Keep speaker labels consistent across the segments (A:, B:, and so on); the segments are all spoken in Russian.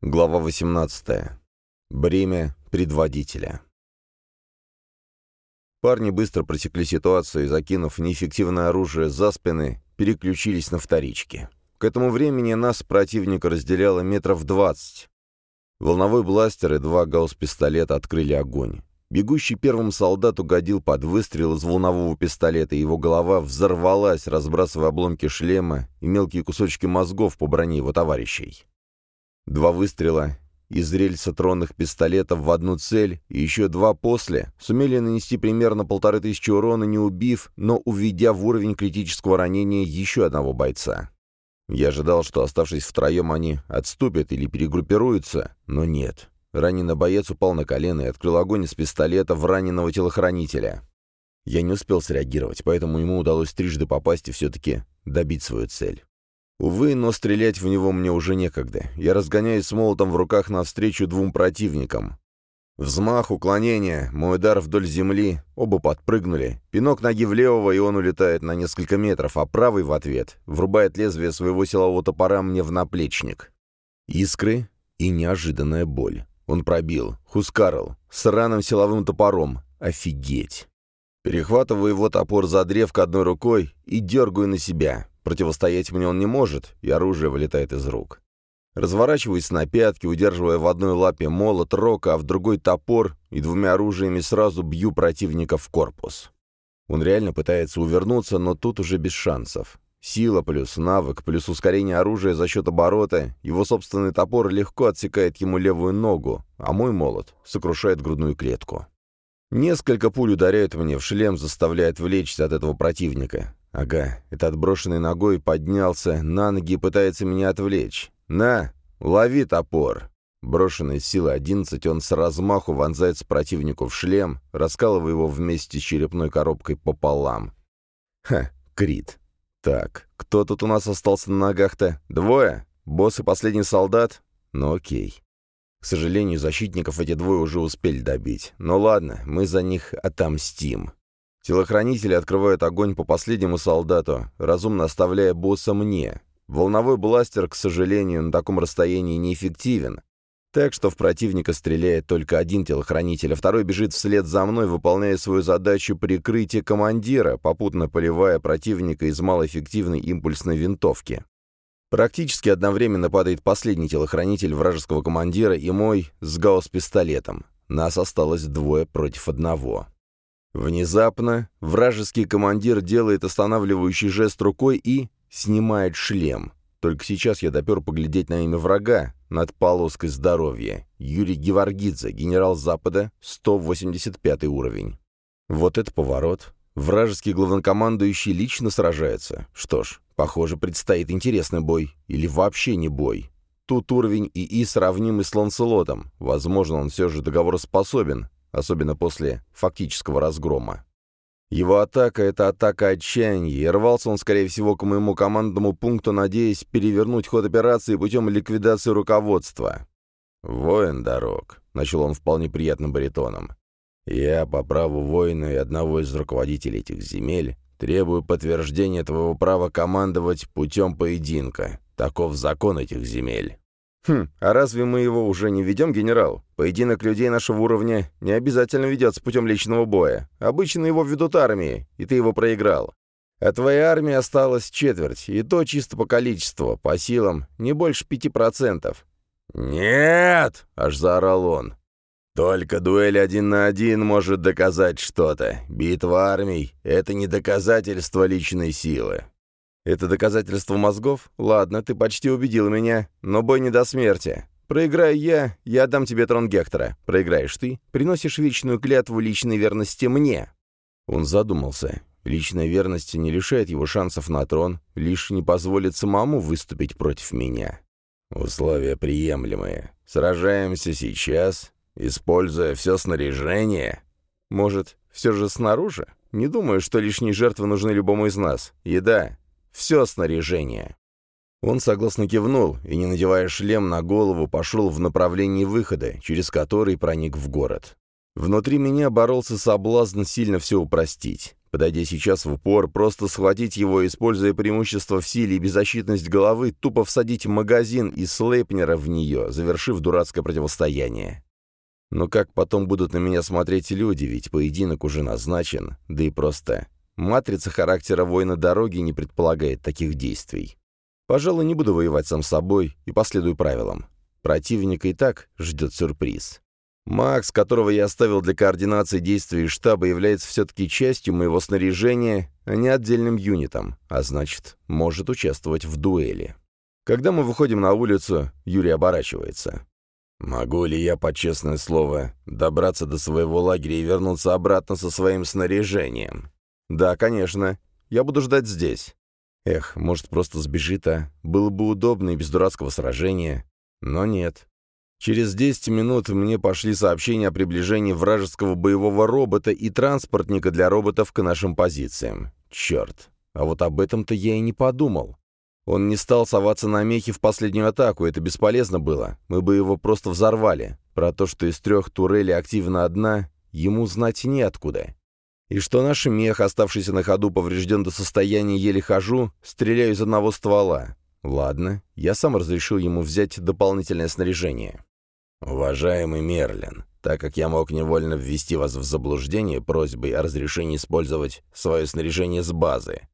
A: Глава 18. Бремя предводителя. Парни быстро просекли ситуацию и, закинув неэффективное оружие за спины, переключились на вторички. К этому времени нас противника разделяло метров двадцать. Волновой бластер и два гаусс-пистолета открыли огонь. Бегущий первым солдат угодил под выстрел из волнового пистолета, и его голова взорвалась, разбрасывая обломки шлема и мелкие кусочки мозгов по броне его товарищей. Два выстрела из рельса тронных пистолетов в одну цель и еще два после сумели нанести примерно полторы тысячи урона, не убив, но уведя в уровень критического ранения еще одного бойца. Я ожидал, что, оставшись втроем, они отступят или перегруппируются, но нет. Раненый боец упал на колено и открыл огонь из пистолета в раненого телохранителя. Я не успел среагировать, поэтому ему удалось трижды попасть и все-таки добить свою цель. Увы, но стрелять в него мне уже некогда. Я разгоняюсь с молотом в руках навстречу двум противникам. Взмах, уклонение, мой удар вдоль земли, оба подпрыгнули. Пинок ноги в и он улетает на несколько метров, а правый в ответ врубает лезвие своего силового топора мне в наплечник. Искры и неожиданная боль. Он пробил. Хускарл. С раным силовым топором. Офигеть. Перехватываю его топор за древко одной рукой и дергаю на себя. Противостоять мне он не может, и оружие вылетает из рук. Разворачиваюсь на пятки, удерживая в одной лапе молот рока, а в другой топор, и двумя оружиями сразу бью противника в корпус. Он реально пытается увернуться, но тут уже без шансов. Сила плюс навык плюс ускорение оружия за счет оборота, его собственный топор легко отсекает ему левую ногу, а мой молот сокрушает грудную клетку. Несколько пуль ударяют мне в шлем, заставляя отвлечься от этого противника. Ага, это отброшенный ногой поднялся на ноги и пытается меня отвлечь. «На, лови топор!» Брошенный с силы одиннадцать, он с размаху вонзается противнику в шлем, раскалывая его вместе с черепной коробкой пополам. Ха, Крит. Так, кто тут у нас остался на ногах-то? Двое? Босс и последний солдат? Ну окей. К сожалению, защитников эти двое уже успели добить. Но ладно, мы за них отомстим. Телохранители открывают огонь по последнему солдату, разумно оставляя босса мне. Волновой бластер, к сожалению, на таком расстоянии неэффективен. Так что в противника стреляет только один телохранитель, а второй бежит вслед за мной, выполняя свою задачу прикрытия командира, попутно поливая противника из малоэффективной импульсной винтовки. Практически одновременно падает последний телохранитель вражеского командира и мой с гаусс-пистолетом. Нас осталось двое против одного. Внезапно вражеский командир делает останавливающий жест рукой и снимает шлем. Только сейчас я допер поглядеть на имя врага над полоской здоровья. Юрий Геворгидзе, генерал Запада, 185 уровень. Вот это поворот. Вражеский главнокомандующий лично сражается. Что ж, похоже, предстоит интересный бой. Или вообще не бой. Тут уровень ИИ сравнимый с Ланселотом. Возможно, он все же договороспособен, особенно после фактического разгрома. Его атака — это атака отчаяния, и рвался он, скорее всего, к моему командному пункту, надеясь перевернуть ход операции путем ликвидации руководства. «Воин дорог», — начал он вполне приятным баритоном. «Я, по праву воина и одного из руководителей этих земель, требую подтверждения твоего права командовать путем поединка. Таков закон этих земель». «Хм, а разве мы его уже не ведем, генерал? Поединок людей нашего уровня не обязательно ведется путем личного боя. Обычно его ведут армии, и ты его проиграл. А твоей армии осталось четверть, и то чисто по количеству, по силам, не больше пяти процентов». «Нет!» — аж заорал он. «Только дуэль один на один может доказать что-то. Битва армий — это не доказательство личной силы. Это доказательство мозгов? Ладно, ты почти убедил меня, но бой не до смерти. Проиграю я, я отдам тебе трон Гектора. Проиграешь ты, приносишь вечную клятву личной верности мне». Он задумался. Личная верность не лишает его шансов на трон, лишь не позволит самому выступить против меня. Условия приемлемые. Сражаемся сейчас, используя все снаряжение. Может, все же снаружи? Не думаю, что лишние жертвы нужны любому из нас. Еда, все снаряжение. Он согласно кивнул и, не надевая шлем на голову, пошел в направлении выхода, через который проник в город. Внутри меня боролся соблазн сильно все упростить. Подойдя сейчас в упор, просто схватить его, используя преимущество в силе и беззащитность головы, тупо всадить магазин из слейпнера в нее, завершив дурацкое противостояние. Но как потом будут на меня смотреть люди, ведь поединок уже назначен, да и просто матрица характера воина дороги не предполагает таких действий. Пожалуй, не буду воевать сам собой и последую правилам. Противника и так ждет сюрприз. Макс, которого я оставил для координации действий штаба, является все-таки частью моего снаряжения, а не отдельным юнитом, а значит, может участвовать в дуэли. Когда мы выходим на улицу, Юрий оборачивается. «Могу ли я, под честное слово, добраться до своего лагеря и вернуться обратно со своим снаряжением?» «Да, конечно. Я буду ждать здесь». Эх, может, просто сбежит, а? Было бы удобно и без дурацкого сражения. Но нет. Через 10 минут мне пошли сообщения о приближении вражеского боевого робота и транспортника для роботов к нашим позициям. Черт, а вот об этом-то я и не подумал. Он не стал соваться на мехи в последнюю атаку, это бесполезно было. Мы бы его просто взорвали. Про то, что из трех турелей активна одна, ему знать неоткуда. И что наш мех, оставшийся на ходу, поврежден до состояния еле хожу, стреляю из одного ствола. Ладно, я сам разрешил ему взять дополнительное снаряжение. «Уважаемый Мерлин, так как я мог невольно ввести вас в заблуждение просьбой о разрешении использовать свое снаряжение с базы,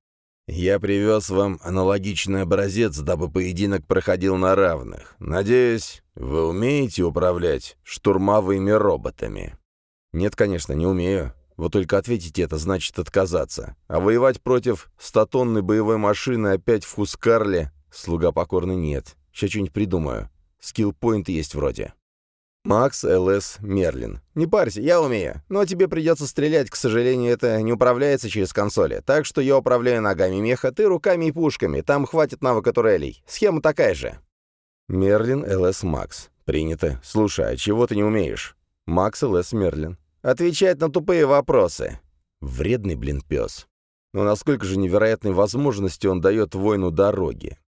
A: я привез вам аналогичный образец, дабы поединок проходил на равных. Надеюсь, вы умеете управлять штурмовыми роботами?» «Нет, конечно, не умею. Вот только ответить это значит отказаться. А воевать против статонной боевой машины опять в Хускарле слуга покорный нет. Сейчас что-нибудь придумаю. Скиллпоинт есть вроде». Макс ЛС Мерлин. «Не парься, я умею. Но тебе придется стрелять, к сожалению, это не управляется через консоли. Так что я управляю ногами меха, ты руками и пушками. Там хватит навыка турелей. Схема такая же». Мерлин ЛС Макс. «Принято. Слушай, а чего ты не умеешь?» Макс ЛС Мерлин. «Отвечать на тупые вопросы». Вредный, блин, пес. Но насколько же невероятной возможности он дает воину дороги.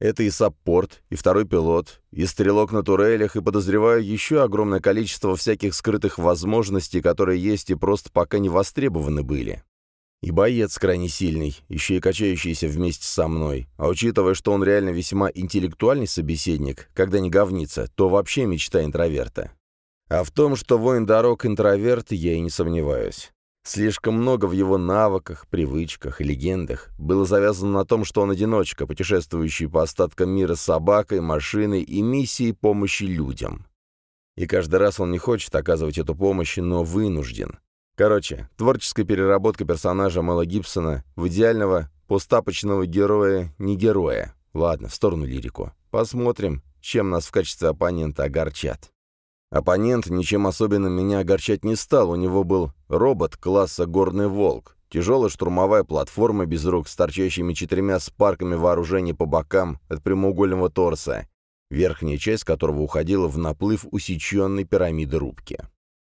A: Это и саппорт, и второй пилот, и стрелок на турелях, и, подозреваю, еще огромное количество всяких скрытых возможностей, которые есть и просто пока не востребованы были. И боец крайне сильный, еще и качающийся вместе со мной. А учитывая, что он реально весьма интеллектуальный собеседник, когда не говнится, то вообще мечта интроверта. А в том, что воин дорог интроверт, я и не сомневаюсь. Слишком много в его навыках, привычках и легендах было завязано на том, что он одиночка, путешествующий по остаткам мира с собакой, машиной и миссией помощи людям. И каждый раз он не хочет оказывать эту помощь, но вынужден. Короче, творческая переработка персонажа Мэла Гибсона в идеального постапочного героя не героя. Ладно, в сторону лирику. Посмотрим, чем нас в качестве оппонента огорчат. Оппонент ничем особенным меня огорчать не стал, у него был робот класса «Горный волк», тяжелая штурмовая платформа без рук с торчащими четырьмя спарками вооружения по бокам от прямоугольного торса, верхняя часть которого уходила в наплыв усеченной пирамиды рубки.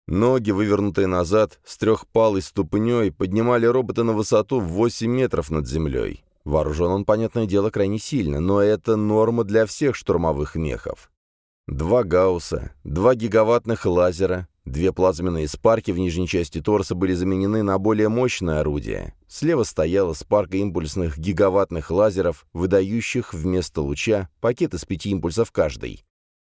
A: Ноги, вывернутые назад, с трехпалой ступней, поднимали робота на высоту в 8 метров над землей. Вооружен он, понятное дело, крайне сильно, но это норма для всех штурмовых мехов. Два гаусса, два гигаваттных лазера, две плазменные спарки в нижней части торса были заменены на более мощное орудие. Слева стояла спарка импульсных гигаваттных лазеров, выдающих вместо луча пакет из пяти импульсов каждый.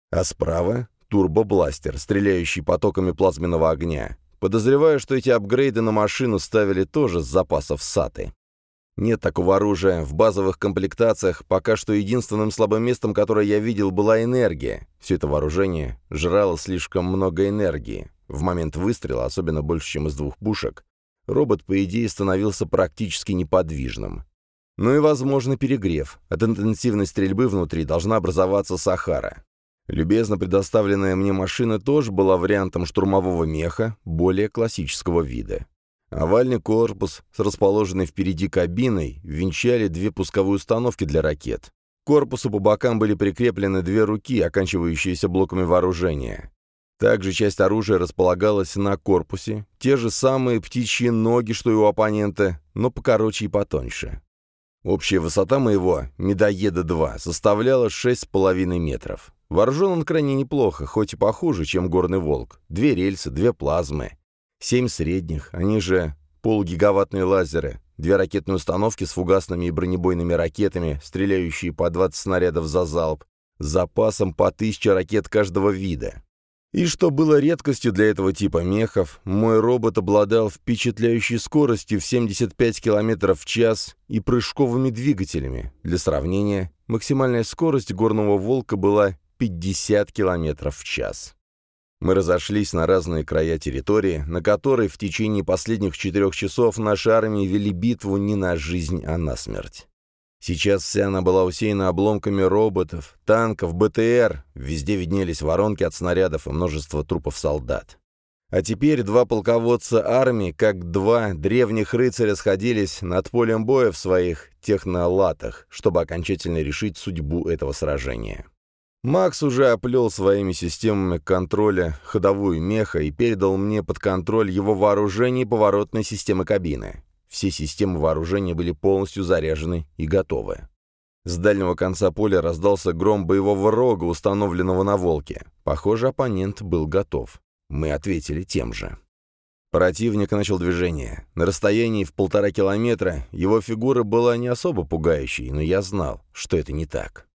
A: А справа — турбобластер, стреляющий потоками плазменного огня. Подозреваю, что эти апгрейды на машину ставили тоже с запасов САТы. Нет такого оружия. В базовых комплектациях пока что единственным слабым местом, которое я видел, была энергия. Все это вооружение жрало слишком много энергии. В момент выстрела, особенно больше, чем из двух пушек, робот, по идее, становился практически неподвижным. Ну и, возможно, перегрев. От интенсивной стрельбы внутри должна образоваться Сахара. Любезно предоставленная мне машина тоже была вариантом штурмового меха, более классического вида. Овальный корпус с расположенной впереди кабиной венчали две пусковые установки для ракет. К корпусу по бокам были прикреплены две руки, оканчивающиеся блоками вооружения. Также часть оружия располагалась на корпусе, те же самые птичьи ноги, что и у оппонента, но покороче и потоньше. Общая высота моего «Медоеда-2» составляла 6,5 метров. Вооружен он крайне неплохо, хоть и похуже, чем «Горный волк». Две рельсы, две плазмы. Семь средних, они же полугигаваттные лазеры, две ракетные установки с фугасными и бронебойными ракетами, стреляющие по 20 снарядов за залп, с запасом по 1000 ракет каждого вида. И что было редкостью для этого типа мехов, мой робот обладал впечатляющей скоростью в 75 км в час и прыжковыми двигателями. Для сравнения, максимальная скорость горного волка была 50 км в час. Мы разошлись на разные края территории, на которой в течение последних четырех часов наши армии вели битву не на жизнь, а на смерть. Сейчас вся она была усеяна обломками роботов, танков, БТР, везде виднелись воронки от снарядов и множество трупов солдат. А теперь два полководца армии, как два древних рыцаря, сходились над полем боя в своих технолатах, чтобы окончательно решить судьбу этого сражения. Макс уже оплел своими системами контроля ходовую меха и передал мне под контроль его вооружение и поворотной системы кабины. Все системы вооружения были полностью заряжены и готовы. С дальнего конца поля раздался гром боевого рога, установленного на «Волке». Похоже, оппонент был готов. Мы ответили тем же. Противник начал движение. На расстоянии в полтора километра его фигура была не особо пугающей, но я знал, что это не так.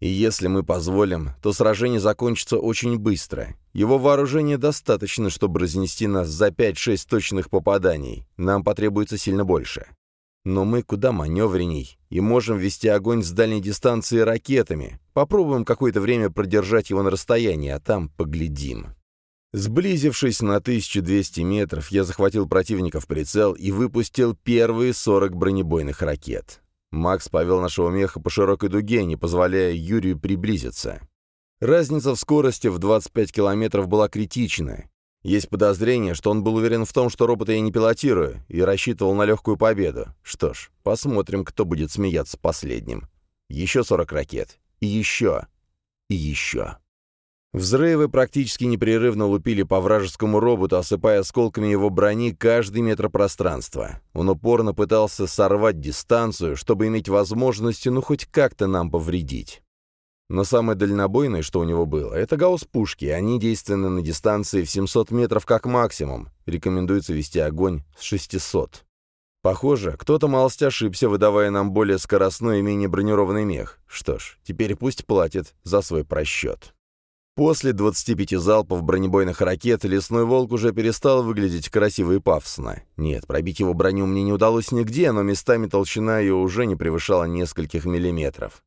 A: И если мы позволим, то сражение закончится очень быстро. Его вооружения достаточно, чтобы разнести нас за 5-6 точных попаданий. Нам потребуется сильно больше. Но мы куда маневренней и можем вести огонь с дальней дистанции ракетами. Попробуем какое-то время продержать его на расстоянии, а там поглядим. Сблизившись на 1200 метров, я захватил противника в прицел и выпустил первые 40 бронебойных ракет. Макс повел нашего меха по широкой дуге, не позволяя Юрию приблизиться. Разница в скорости в 25 километров была критична. Есть подозрение, что он был уверен в том, что робота я не пилотирую, и рассчитывал на легкую победу. Что ж, посмотрим, кто будет смеяться последним. Еще 40 ракет. И еще. И еще. Взрывы практически непрерывно лупили по вражескому роботу, осыпая осколками его брони каждый метр пространства. Он упорно пытался сорвать дистанцию, чтобы иметь возможность, ну, хоть как-то нам повредить. Но самое дальнобойное, что у него было, это гаусс-пушки, они действенны на дистанции в 700 метров как максимум. Рекомендуется вести огонь с 600. Похоже, кто-то малость ошибся, выдавая нам более скоростной и менее бронированный мех. Что ж, теперь пусть платит за свой просчет. После 25 залпов бронебойных ракет лесной волк уже перестал выглядеть красиво и пафосно. Нет, пробить его броню мне не удалось нигде, но местами толщина ее уже не превышала нескольких миллиметров.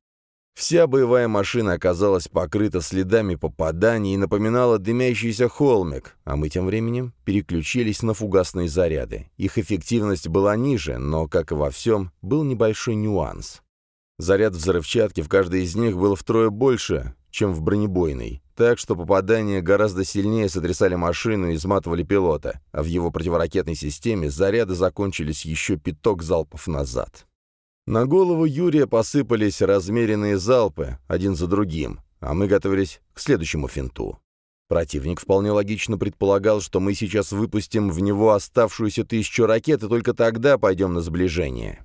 A: Вся боевая машина оказалась покрыта следами попаданий и напоминала дымящийся холмик, а мы тем временем переключились на фугасные заряды. Их эффективность была ниже, но, как и во всем, был небольшой нюанс. Заряд взрывчатки в каждой из них был втрое больше, чем в бронебойной, так что попадания гораздо сильнее сотрясали машину и изматывали пилота, а в его противоракетной системе заряды закончились еще пяток залпов назад. На голову Юрия посыпались размеренные залпы, один за другим, а мы готовились к следующему финту. Противник вполне логично предполагал, что мы сейчас выпустим в него оставшуюся тысячу ракет и только тогда пойдем на сближение.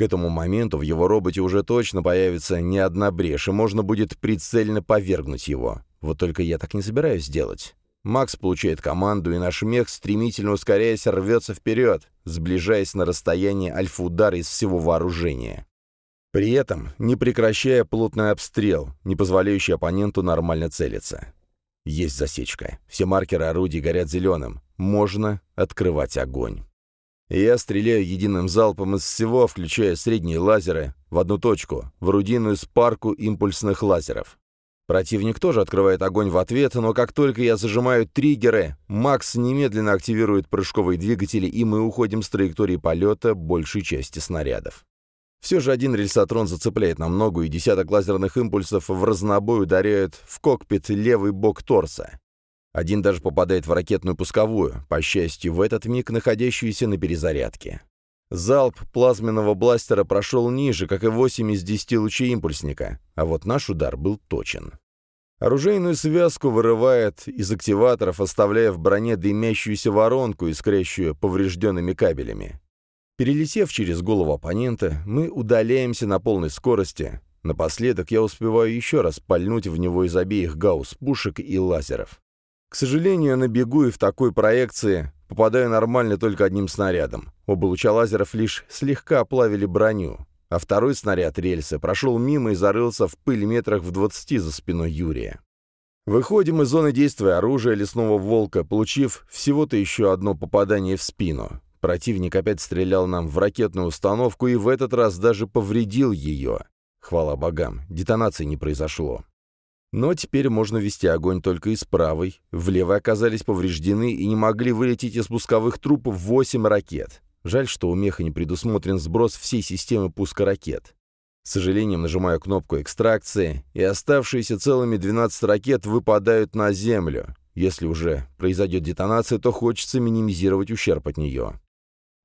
A: К этому моменту в его роботе уже точно появится не одна брешь, и можно будет прицельно повергнуть его. Вот только я так не собираюсь делать. Макс получает команду, и наш мех, стремительно ускоряясь, рвется вперед, сближаясь на расстояние альфа-удара из всего вооружения. При этом не прекращая плотный обстрел, не позволяющий оппоненту нормально целиться. Есть засечка. Все маркеры орудий горят зеленым. Можно открывать огонь. Я стреляю единым залпом из всего, включая средние лазеры, в одну точку, в орудийную спарку импульсных лазеров. Противник тоже открывает огонь в ответ, но как только я зажимаю триггеры, Макс немедленно активирует прыжковые двигатели, и мы уходим с траектории полета большей части снарядов. Все же один рельсотрон зацепляет нам ногу, и десяток лазерных импульсов в разнобой ударяют в кокпит левый бок торса. Один даже попадает в ракетную пусковую, по счастью, в этот миг находящуюся на перезарядке. Залп плазменного бластера прошел ниже, как и 8 из 10 лучей импульсника, а вот наш удар был точен. Оружейную связку вырывает из активаторов, оставляя в броне дымящуюся воронку, искрящую поврежденными кабелями. Перелетев через голову оппонента, мы удаляемся на полной скорости. Напоследок я успеваю еще раз пальнуть в него из обеих гаусс-пушек и лазеров. К сожалению, на бегу и в такой проекции попадаю нормально только одним снарядом. Оба луча лазеров лишь слегка оплавили броню, а второй снаряд рельсы прошел мимо и зарылся в пыль метрах в двадцати за спиной Юрия. Выходим из зоны действия оружия лесного волка, получив всего-то еще одно попадание в спину. Противник опять стрелял нам в ракетную установку и в этот раз даже повредил ее. Хвала богам, детонации не произошло. Но теперь можно вести огонь только из правой. В левой оказались повреждены и не могли вылететь из пусковых труб 8 ракет. Жаль, что у меха не предусмотрен сброс всей системы пуска ракет. С сожалением нажимаю кнопку экстракции, и оставшиеся целыми 12 ракет выпадают на землю. Если уже произойдет детонация, то хочется минимизировать ущерб от нее.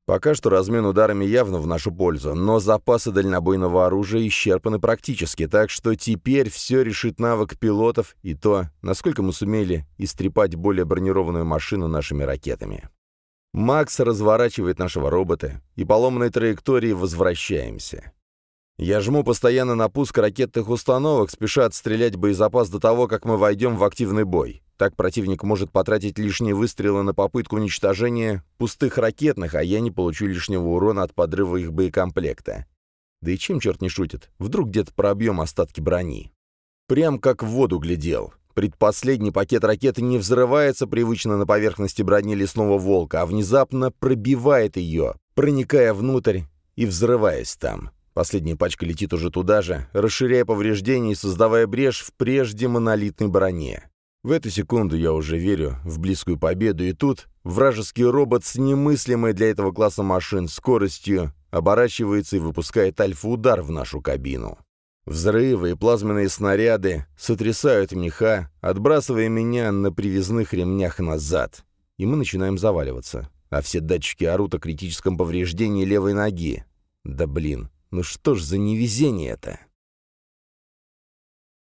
A: Пока что размен ударами явно в нашу пользу, но запасы дальнобойного оружия исчерпаны практически, так что теперь все решит навык пилотов и то, насколько мы сумели истрепать более бронированную машину нашими ракетами. Макс разворачивает нашего робота, и по ломаной траектории возвращаемся. Я жму постоянно на пуск ракетных установок, спеша отстрелять боезапас до того, как мы войдем в активный бой. Так противник может потратить лишние выстрелы на попытку уничтожения пустых ракетных, а я не получу лишнего урона от подрыва их боекомплекта. Да и чем черт не шутит, вдруг где-то пробьем остатки брони. Прям как в воду глядел. Предпоследний пакет ракеты не взрывается привычно на поверхности брони лесного волка, а внезапно пробивает ее, проникая внутрь и взрываясь там. Последняя пачка летит уже туда же, расширяя повреждения и создавая брешь в прежде монолитной броне. В эту секунду я уже верю в близкую победу, и тут вражеский робот с немыслимой для этого класса машин скоростью оборачивается и выпускает альфа-удар в нашу кабину. Взрывы и плазменные снаряды сотрясают меха, отбрасывая меня на привязных ремнях назад. И мы начинаем заваливаться. А все датчики орут о критическом повреждении левой ноги. Да блин, ну что ж за невезение это?